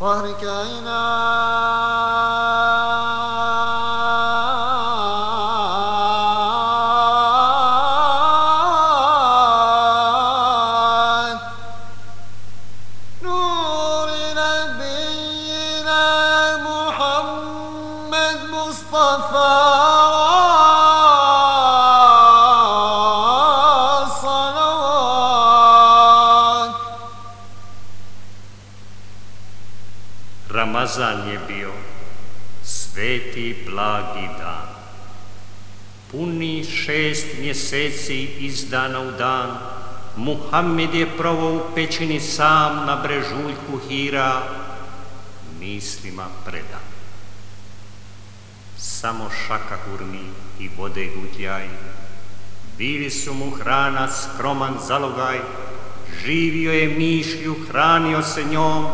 فهركينا نور Šest mjeseci iz dana u dan, Muhammed je provao u pećini sam na brežuljku Hira, mislima predan. Samo šaka hurmi i vode gutljaj, bili su mu hrana skroman zalogaj, živio je mišlju, hranio se njom,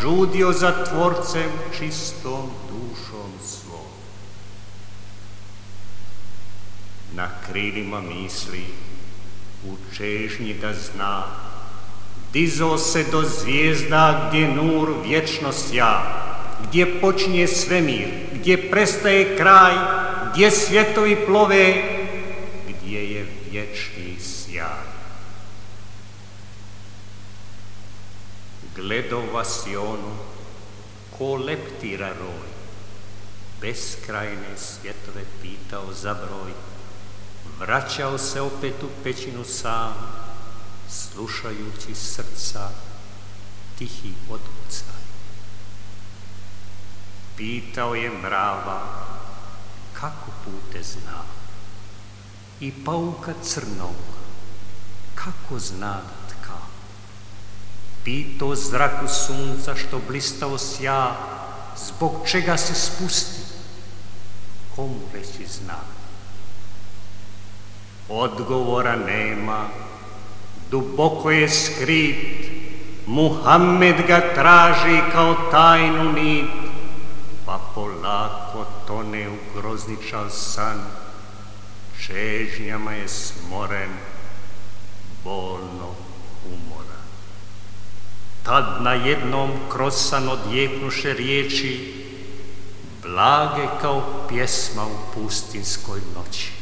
žudio za tvorcem čistom dušom svom. Na krilima misli, u čežnji da zna, dizo se do zvijezda gdje nur vječno sja, gdje počinje svemir, gdje prestaje kraj, gdje svjetovi plove, gdje je vječni sjaj. Gledo vasionu, ko leptira roj, beskrajne svjetove pitao za broj, vraćao se opet u pećinu sam, slušajući srca tihi otkucaj. Pitao je mrava, kako pute zna, i pauka crnog, kako zna da tka. Pito zraku sunca što blistao sja, zbog čega se spusti, komu reći zna. Odgovora nema, duboko je skrit, Muhammed ga traži kao tajnu nit, pa polako tone u grozničav san, čežnjama je smoren, bolno umoran. Tad na jednom krosan odjeknuše riječi, blage kao pjesma u pustinskoj noći.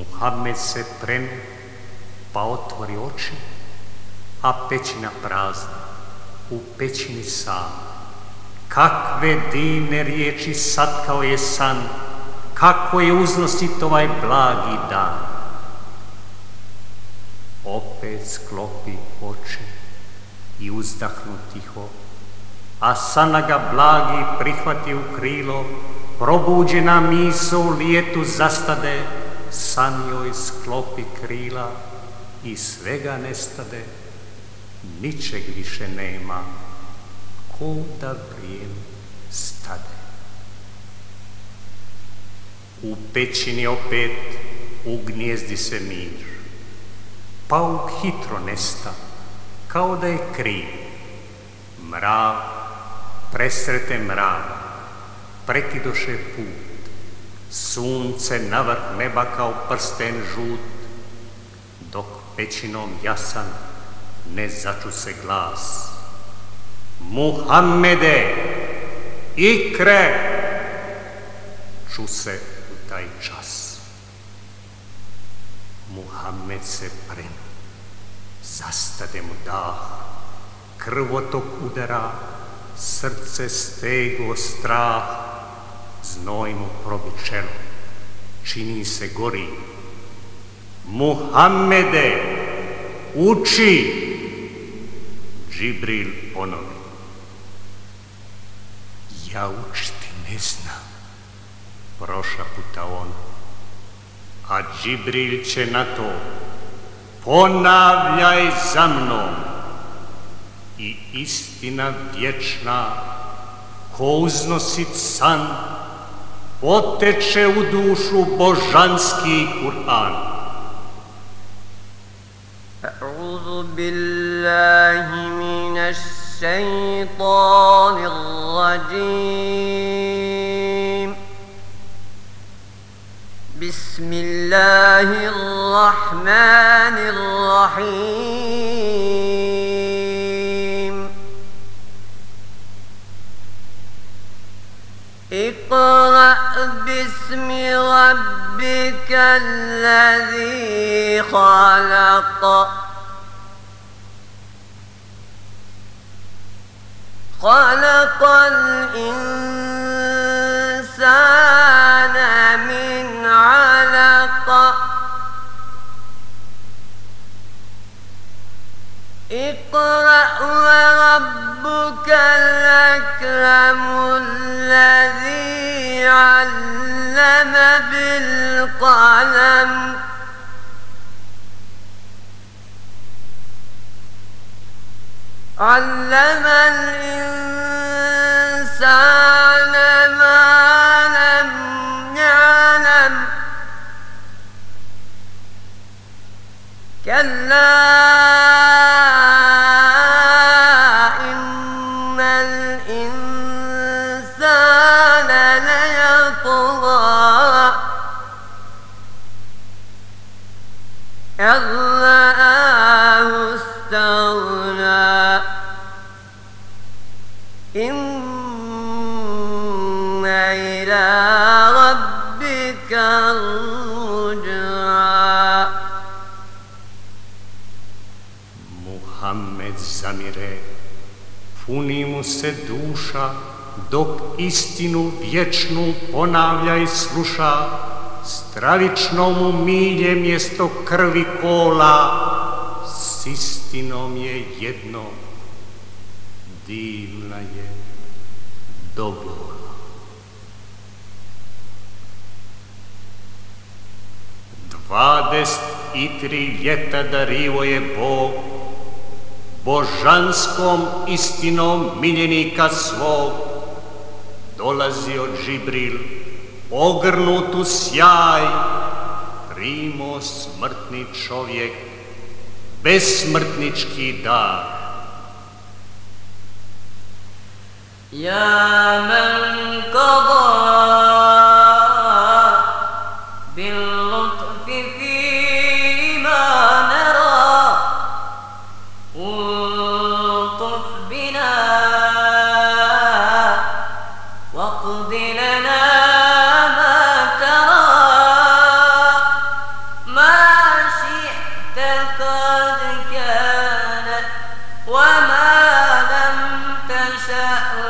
Muhammed se prenu, pa otvori oči, a pećina prazna, u pećini sam. Kakve divne riječi satkao je san, kako je uznosit ovaj blagi dan. Opet sklopi oči i uzdahnu tiho, a sana ga blagi prihvati u krilo, probuđena miso u lijetu zastade, san joj sklopi krila i svega nestade, ničeg više nema, ko da vrijeme stade. U pećini opet u gnjezdi se mir, pauk hitro nesta, kao da je kriv. Mrav, presrete mrava, prekidoše put, sunce na vrh neba kao prsten žut, dok pećinom jasan ne začu se glas. Muhammede, ikre, ču se u taj čas. Muhammed se prenu, zastade mu dah, krvotok udara, srce stego strah, znoj čini se gori. Muhammede, uči! Džibril ponovi. Ja učiti ne znam, proša puta on. A Džibril će na to, ponavljaj za mnom. I istina vječna, ko uznosit san, poteče u dušu božanski Kur'an. أعوذ بالله من الشيطان الرجيم بسم الله الرحمن الرحيم باسم ربك الذي خلق. خلق الإنسان من علق. اقرأ وربك الأكرم. إن إلى ربك الرجعى Muhammed zamire, puni mu se duša, dok istinu vječnu ponavlja i sluša, stravično mu milje mjesto krvi kola, s istinom je jedno, divna je dobola. Dvadest i tri ljeta darivo je Bog, božanskom istinom miljenika svog, dolazio Džibril, ogrnut u sjaj, primo smrtni čovjek, besmrtnički dar. يا من قضى باللطف فيما نرى ألطف بنا واقض لنا ما ترى. ما شئت قد كان وما لم تشأ.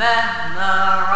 مهما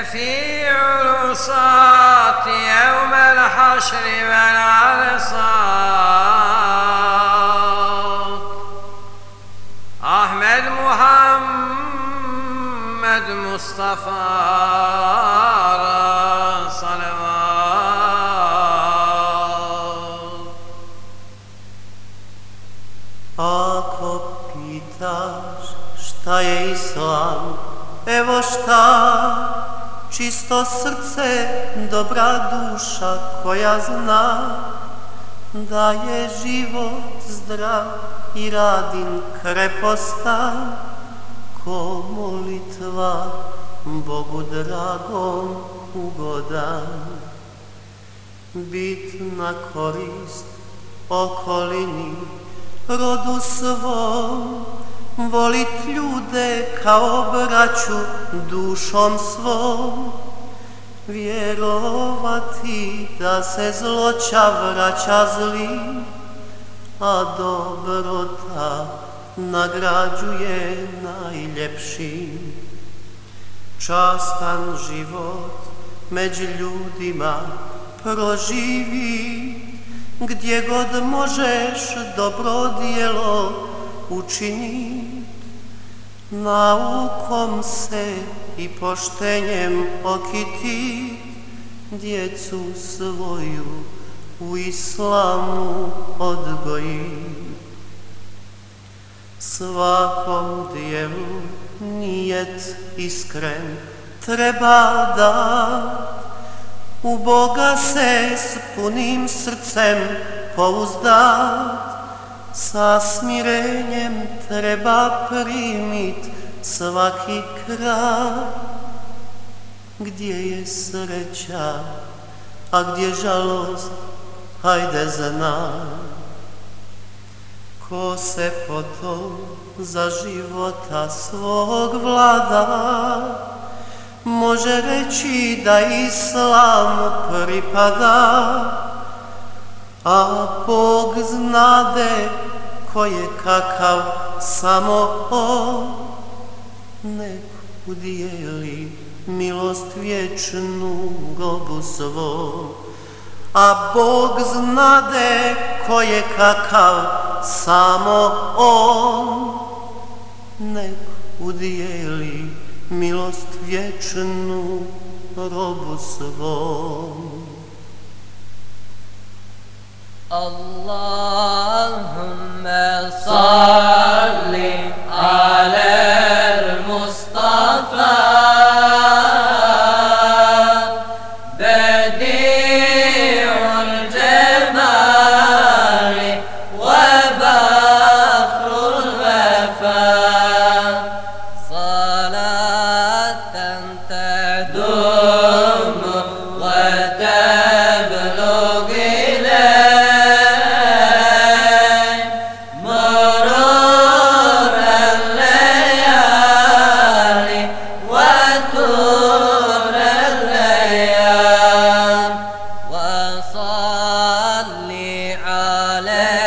شفيع الوصاة يوم الحشر والعرصات أحمد محمد مصطفى صلوات Ako pitaš šta je islam, evo šta, čisto srce, dobra duša koja zna da je život zdrav i radin krepostan, ko molitva Bogu dragom ugodan. Bit na korist okolini, rodu svom, volit ljude kao braću dušom svom, vjerovati da se zloća vraća zlim, a dobrota nagrađuje najljepšim. Častan život među ljudima proživi, gdje god možeš dobro dijelo učini. Naukom se i poštenjem okiti, djecu svoju u islamu odgoji. Svakom dijelu nijet iskren treba da u Boga se s punim srcem pouzdat, sa smirenjem treba primit svaki kraj. Gdje je sreća, a gdje žalost, hajde znaj. Ko se potom za života svog vlada, može reći da islamu pripada, a Bog znade ko je kakav samo on, nek udijeli milost vječnu robu svom. A Bog znade ko je kakav samo on. Nek udijeli milost vječnu robu svom. Allah. Saleh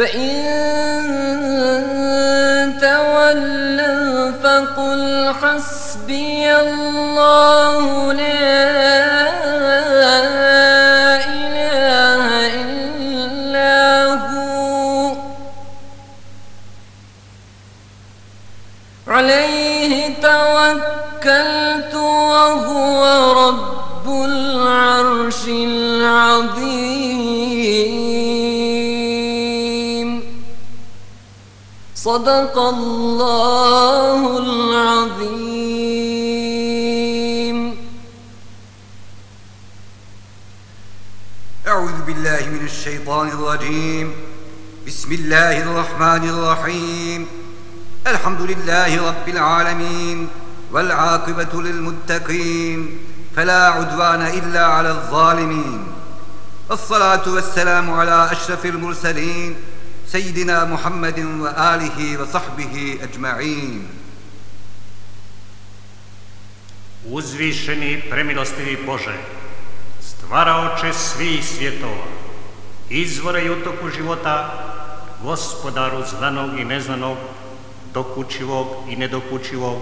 فإن الرجيم. بسم الله الرحمن الرحيم. الحمد لله رب العالمين والعاقبة للمتقين. فلا عدوان إلا على الظالمين. الصلاة والسلام على أشرف المرسلين سيدنا محمد وآله وصحبه أجمعين. Uzvišeni premilostivi Bože, stvaraoče svih svjetova, izvore i utoku života, gospodaru znanog i neznanog, dokučivog i nedokučivog,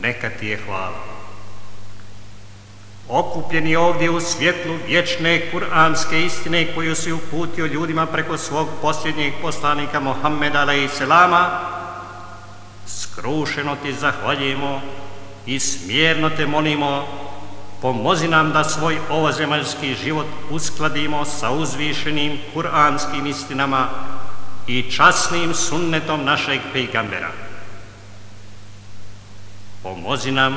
neka ti je hvala. Okupljeni ovdje u svjetlu vječne kuranske istine koju si uputio ljudima preko svog posljednjeg poslanika Mohameda a.s. skrušeno ti zahvaljujemo i smjerno te molimo, pomozi nam da svoj ovozemaljski život uskladimo sa uzvišenim kuranskim istinama i časnim sunnetom našeg pejgambera. Pomozi nam,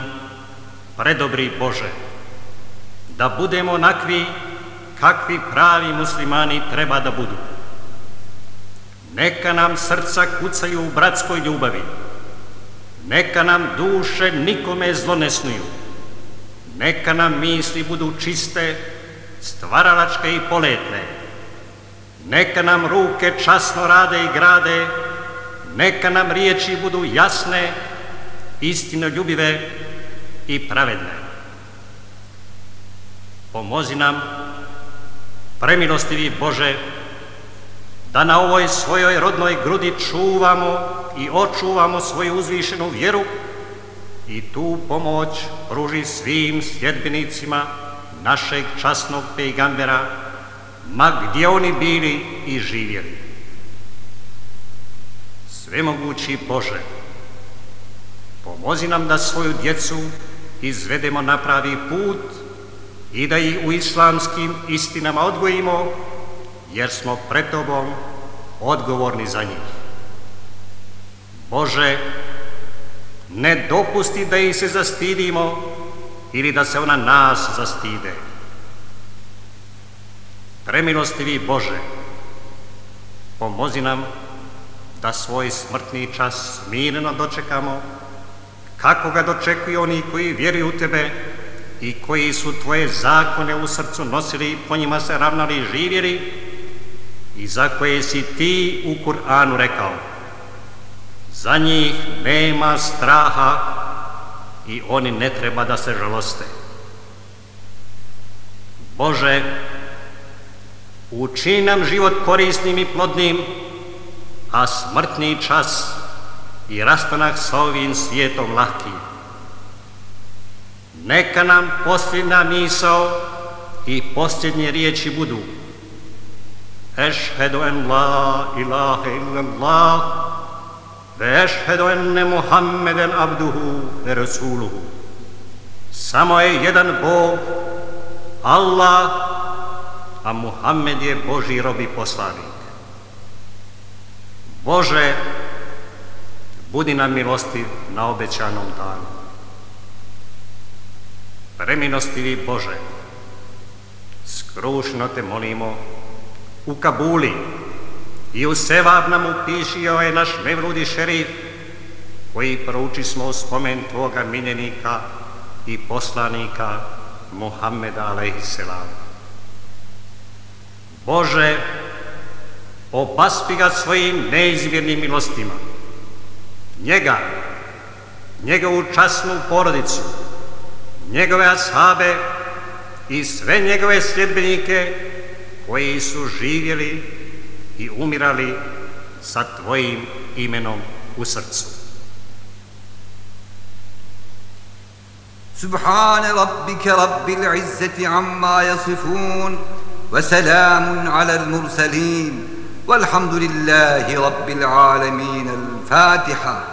predobri Bože, da budemo onakvi kakvi pravi muslimani treba da budu. Neka nam srca kucaju u bratskoj ljubavi, neka nam duše nikome zlo ne snuju, neka nam misli budu čiste, stvaralačke i poletne, neka nam ruke časno rade i grade, neka nam riječi budu jasne, istinoljubive i pravedne. Pomozi nam, premilostivi Bože, da na ovoj svojoj rodnoj grudi čuvamo i očuvamo svoju uzvišenu vjeru i tu pomoć pruži svim sljedbenicima našeg časnog pejgambera, ma gdje oni bili i živjeli. Svemogući Bože, pomozi nam da svoju djecu izvedemo na pravi put i da ih u islamskim istinama odgojimo, jer smo pred Tobom odgovorni za njih. Bože, ne dopusti da ih se zastidimo ili da se ona nas zastide. Premilostivi Bože, pomozi nam da svoj smrtni čas mirno dočekamo, kako ga dočekuju oni koji vjeruju u Tebe i koji su Tvoje zakone u srcu nosili i po njima se ravnali i živjeli i za koje si Ti u Kur'anu rekao. Za njih nema straha i oni ne treba da se žaloste. Bože, učini nam život korisnim i plodnim, a smrtni čas i rastanak sa ovim svijetom lahki. Neka nam posljedna misao i posljednje riječi budu Ešhedu en la ilaha illallah ve ešhedu enne Muhammeden abduhu ve rasuluhu. Samo je jedan Bog, Allah, a Muhammed je Boži rob i poslanik. Bože, budi nam milosti na obećanom danu. Premilostivi Bože, skrušno te molimo, u Kabuli i u Sevab nam upišio je naš Mevludi šerif, koji prouči smo spomen Tvoga miljenika i poslanika Muhammeda alaihisselam. Bože, obaspi ga svojim neizmjernim milostima. Njega, njegovu časnu porodicu, njegove ashabe i sve njegove sljedbenike koji su živjeli i umirali sa Tvojim imenom u srcu. سبحان ربك رب العزة عما يصفون وسلام على المرسلين والحمد لله رب العالمين الفاتحة